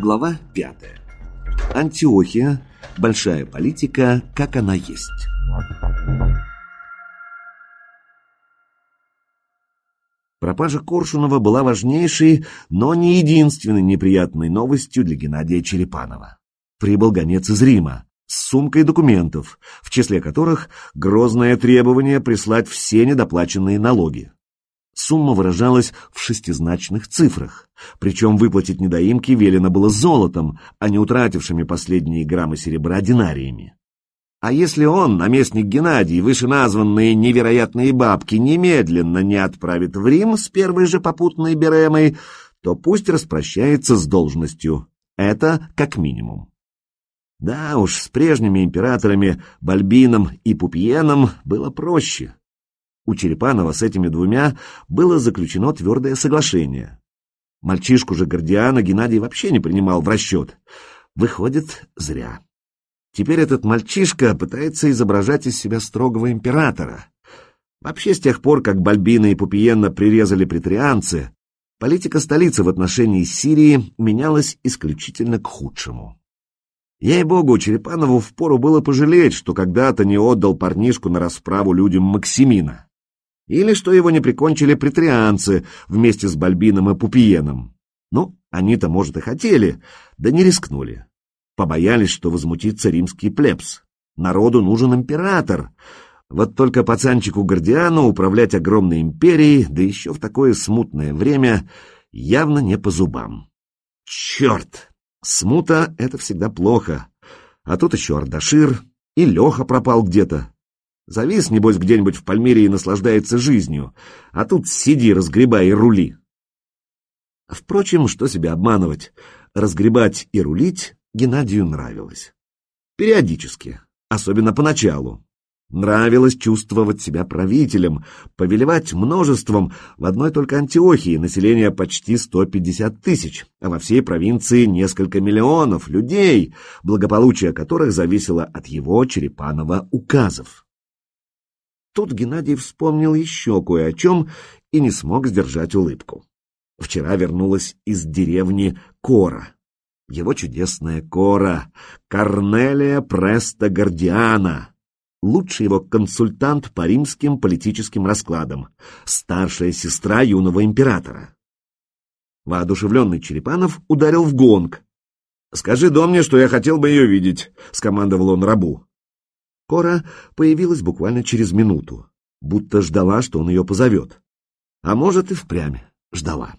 Глава пятая. Антиохия. Большая политика, как она есть. Пропажа Коршунова была важнейшей, но не единственной неприятной новостью для Геннадия Черепанова. Прибыл гонец из Рима с сумкой документов, в числе которых грозное требование прислать все недоплаченные налоги. Сумма выражалась в шестизначных цифрах, причем выплатить недоимки велено было золотом, а не утратившими последние граммы серебра динариями. А если он, наместник Геннадий, вышеназванные невероятные бабки, немедленно не отправит в Рим с первой же попутной беремой, то пусть распрощается с должностью. Это как минимум. Да уж, с прежними императорами Бальбином и Пупиеном было проще. У Черепанова с этими двумя было заключено твердое соглашение. Мальчишку же Гордиана Геннадий вообще не принимал в расчет. Выходит, зря. Теперь этот мальчишка пытается изображать из себя строгого императора. Вообще, с тех пор, как Бальбина и Пупиенна прирезали претрианцы, политика столицы в отношении Сирии менялась исключительно к худшему. Ей-богу, Черепанову впору было пожалеть, что когда-то не отдал парнишку на расправу людям Максимина. Или что его не прикончили претрианцы вместе с Бальбином и Пупиеном. Ну, они-то, может, и хотели, да не рискнули. Побоялись, что возмутится римский плебс. Народу нужен император. Вот только пацанчику Гордиану управлять огромной империей, да еще в такое смутное время, явно не по зубам. Черт! Смута — это всегда плохо. А тут еще Ардашир, и Леха пропал где-то. Завис, небось, где-нибудь в Пальмире и наслаждается жизнью, а тут сиди, разгребай и рули. Впрочем, что себя обманывать, разгребать и рулить Геннадию нравилось. Периодически, особенно поначалу. Нравилось чувствовать себя правителем, повелевать множеством в одной только Антиохии население почти 150 тысяч, а во всей провинции несколько миллионов людей, благополучие которых зависело от его Черепанова указов. Тут Геннадий вспомнил еще кое о чем и не смог сдержать улыбку. Вчера вернулась из деревни Кора его чудесная кора, Корнелия Преста Гордиана, лучший его консультант по римским политическим раскладам, старшая сестра юного императора. Воодушевленный Черепанов ударил в гонг. «Скажи Домне, что я хотел бы ее видеть», — скомандовал он рабу. Кора появилась буквально через минуту, будто ждала, что он ее позовет. А может, и впрямь ждала.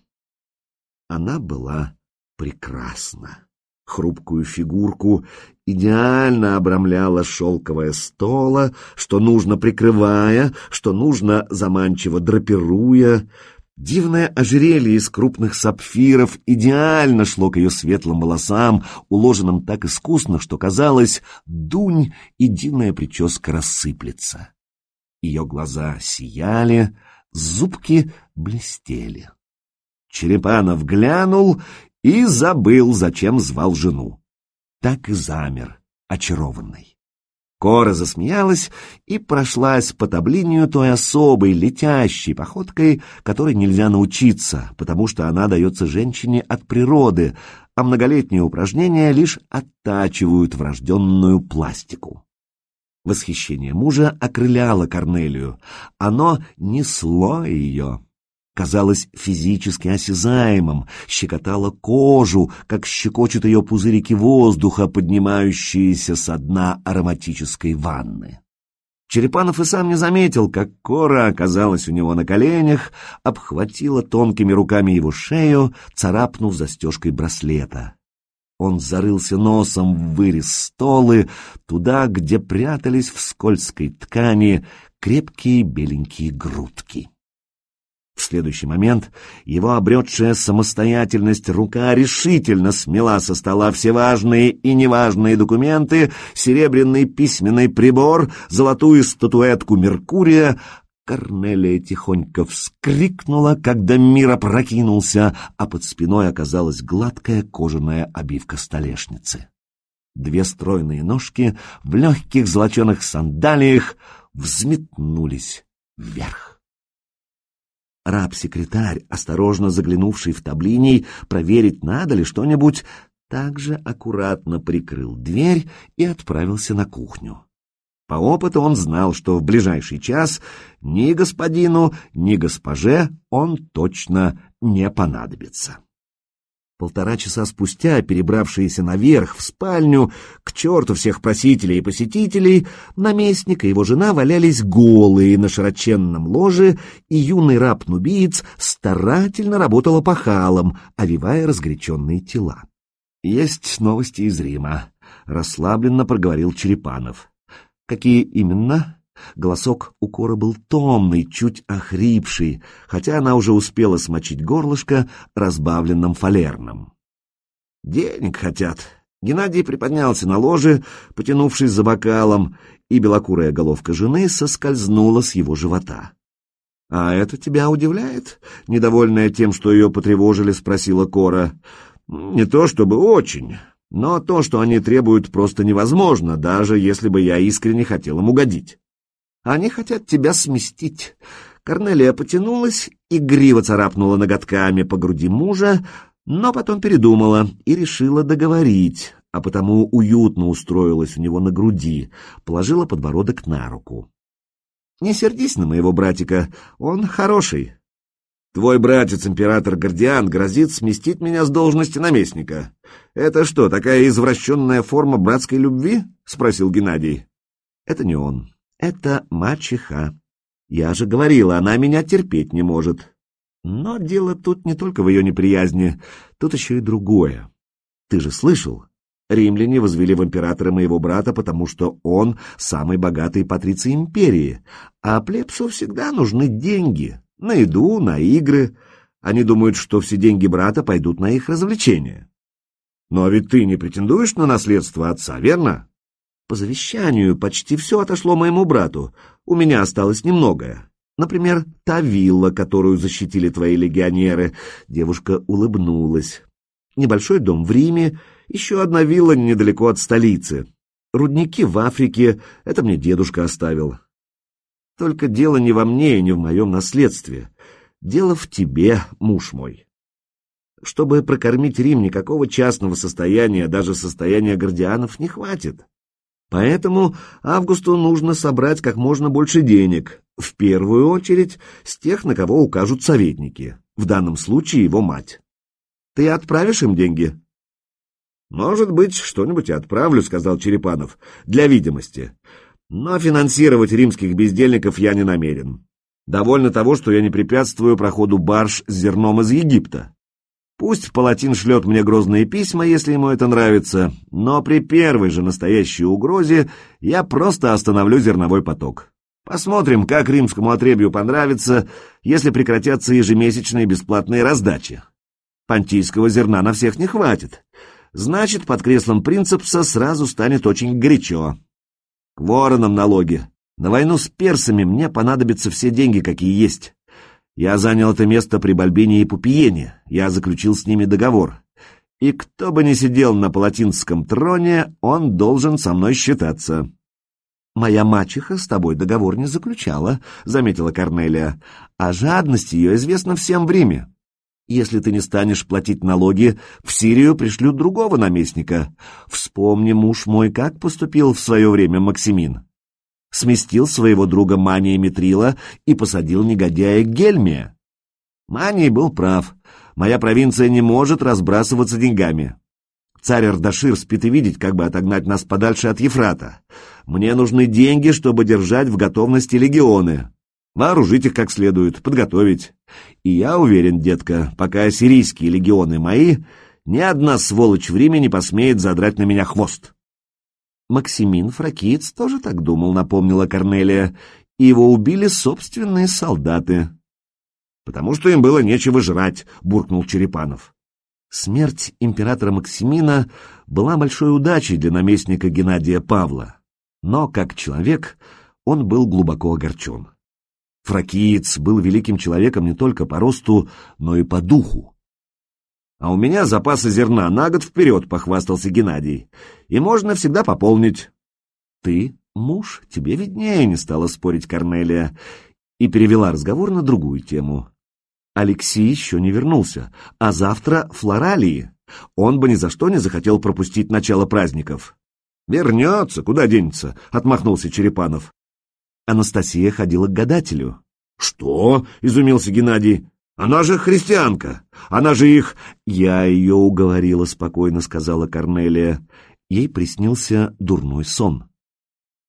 Она была прекрасно. Хрупкую фигурку идеально обрамляла шелковая стола, что нужно прикрывая, что нужно заманчиво драпируя. Дивное ожерелье из крупных сапфиров идеально шло к ее светлым волосам, уложенным так искусно, что казалось, дунь и дивная прическа рассыплется. Ее глаза сияли, зубки блестели. Черепанов глянул и забыл, зачем звал жену. Так и замер, очарованный. Кора засмеялась и прошлась по таблинию той особой, летящей походкой, которой нельзя научиться, потому что она дается женщине от природы, а многолетние упражнения лишь оттачивают врожденную пластику. Восхищение мужа окрыляло Корнелию, оно несло ее казалось физически осязаемым, щекотало кожу, как щекочут ее пузырики воздуха, поднимающиеся со дна ароматической ванны. Черепанов и сам не заметил, как кора оказалась у него на коленях, обхватила тонкими руками его шею, царапнув застежкой браслета. Он зарылся носом в вырез столы, туда, где прятались в скользкой ткани крепкие беленькие грудки. В следующий момент его обретшая самостоятельность рука решительно смела со стола все важные и неважные документы, серебряный письменный прибор, золотую статуэтку Меркурия. Корнелия тихонько вскрикнула, когда мир опрокинулся, а под спиной оказалась гладкая кожаная обивка столешницы. Две стройные ножки в легких золоченых сандалиях взметнулись вверх. Раб-секретарь, осторожно заглянувший в таблиний, проверить, надо ли что-нибудь, также аккуратно прикрыл дверь и отправился на кухню. По опыту он знал, что в ближайший час ни господину, ни госпоже он точно не понадобится. Полтора часа спустя, перебравшиеся наверх в спальню, к черту всех просителей и посетителей, наместник и его жена валялись голые на широченном ложе, и юный раб-нубиец старательно работал опахалом, овивая разгоряченные тела. «Есть новости из Рима», — расслабленно проговорил Черепанов. «Какие именно?» Голосок у Коры был томный, чуть охрипший, хотя она уже успела смочить горлышко разбавленным фалерном. «Денег хотят». Геннадий приподнялся на ложе, потянувшись за бокалом, и белокурая головка жены соскользнула с его живота. «А это тебя удивляет?» — недовольная тем, что ее потревожили, спросила Кора. «Не то чтобы очень, но то, что они требуют, просто невозможно, даже если бы я искренне хотел им угодить». Они хотят тебя сместить. Корнелия потянулась, и гриво царапнула ноготками по груди мужа, но потом передумала и решила договорить, а потому уютно устроилась у него на груди, положила подбородок на руку. «Не сердись на моего братика, он хороший. Твой братец, император Гордиан, грозит сместить меня с должности наместника. Это что, такая извращенная форма братской любви?» — спросил Геннадий. «Это не он. Это мачеха. Я же говорила, она меня терпеть не может. Но дело тут не только в ее неприязни, тут еще и другое. Ты же слышал? Римляне возвели в императора моего брата, потому что он самый богатый патриций империи, а плебсу всегда нужны деньги на еду, на игры. Они думают, что все деньги брата пойдут на их развлечения. Но ведь ты не претендуешь на наследство отца, верно? По завещанию почти все отошло моему брату. У меня осталось немногое. Например, та вилла, которую защитили твои легионеры. Девушка улыбнулась. Небольшой дом в Риме, еще одна вилла недалеко от столицы. Рудники в Африке, это мне дедушка оставил. Только дело не во мне и не в моем наследстве. Дело в тебе, муж мой. Чтобы прокормить Рим, никакого частного состояния, даже состояния гардианов, не хватит. Поэтому Августу нужно собрать как можно больше денег, в первую очередь с тех, на кого укажут советники, в данном случае его мать. Ты отправишь им деньги? Может быть, что-нибудь и отправлю, сказал Черепанов, для видимости. Но финансировать римских бездельников я не намерен. Довольно того, что я не препятствую проходу барж с зерном из Египта. Пусть Палатин шлет мне грозные письма, если ему это нравится, но при первой же настоящей угрозе я просто остановлю зерновой поток. Посмотрим, как римскому отребью понравится, если прекратятся ежемесячные бесплатные раздачи. Понтийского зерна на всех не хватит. Значит, под креслом принцепса сразу станет очень горячо. К воронам налоги. На войну с персами мне понадобятся все деньги, какие есть. Я занял это место при Бальбине и Пупиене, я заключил с ними договор. И кто бы ни сидел на палатинском троне, он должен со мной считаться. «Моя мачеха с тобой договор не заключала», — заметила Корнелия, «а жадность ее известна всем в Риме. Если ты не станешь платить налоги, в Сирию пришлют другого наместника. Вспомни, муж мой, как поступил в свое время Максимин сместил своего друга Мания Митрила и посадил негодяя Гельмия. Маний был прав. Моя провинция не может разбрасываться деньгами. Царь Ардашир спит и видеть, как бы отогнать нас подальше от Ефрата. Мне нужны деньги, чтобы держать в готовности легионы. Вооружить их как следует, подготовить. И я уверен, детка, пока сирийские легионы мои, ни одна сволочь в Риме не посмеет задрать на меня хвост. Максимин Фракиец тоже так думал, напомнила Корнелия, и его убили собственные солдаты. «Потому что им было нечего жрать», — буркнул Черепанов. Смерть императора Максимина была большой удачей для наместника Геннадия Павла, но, как человек, он был глубоко огорчен. Фракиец был великим человеком не только по росту, но и по духу. А у меня запасы зерна на год вперед, похвастался Геннадий. И можно всегда пополнить. Ты муж, тебе виднее, не стала спорить Корнелия. И перевела разговор на другую тему. Алексей еще не вернулся, а завтра флоралии. Он бы ни за что не захотел пропустить начало праздников. «Вернется, куда денется?» — отмахнулся Черепанов. Анастасия ходила к гадателю. «Что?» — изумился Геннадий. «Она же христианка! Она же их...» «Я ее уговорила», — спокойно сказала Корнелия. Ей приснился дурной сон.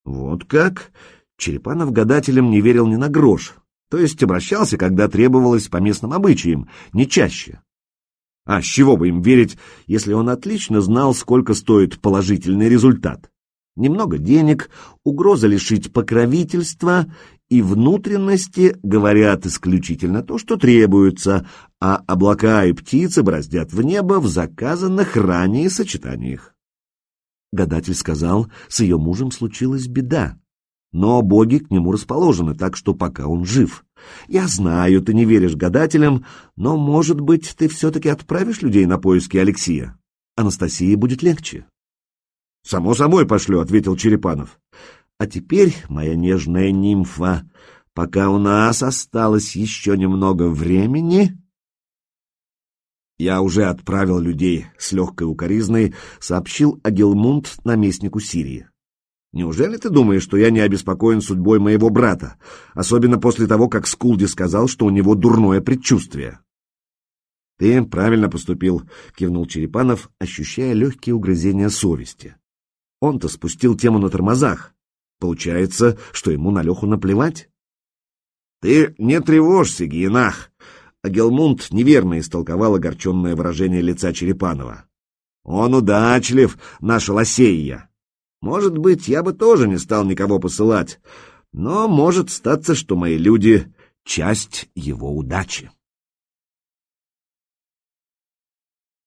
«Вот как?» Черепанов гадателям не верил ни на грош, то есть обращался, когда требовалось по местным обычаям, не чаще. А с чего бы им верить, если он отлично знал, сколько стоит положительный результат? Немного денег, угроза лишить покровительства и внутренности говорят исключительно то, что требуется, а облака и птицы браздят в небо в заказанных ранее сочетаниях. Гадатель сказал, с ее мужем случилась беда. Но боги к нему расположены, так что пока он жив. Я знаю, ты не веришь гадателям, но, может быть, ты все-таки отправишь людей на поиски Алексея? Анастасии будет легче. — Само собой пошлю, — ответил Черепанов. — А теперь, моя нежная нимфа, пока у нас осталось еще немного времени... Я уже отправил людей с легкой укоризной, сообщил Агилмунд наместнику Сирии. Неужели ты думаешь, что я не обеспокоен судьбой моего брата, особенно после того, как Скулди сказал, что у него дурное предчувствие? Ты правильно поступил, кивнул Черепанов, ощущая легкие угрызения совести. Он-то спустил тему на тормозах. Получается, что ему на Леху наплевать? Ты не тревожься, Гиенах, а Гелмунд неверно истолковал огорченное выражение лица Черепанова. «Он удачлив, наша лосея. Может быть, я бы тоже не стал никого посылать, но может статься, что мои люди — часть его удачи».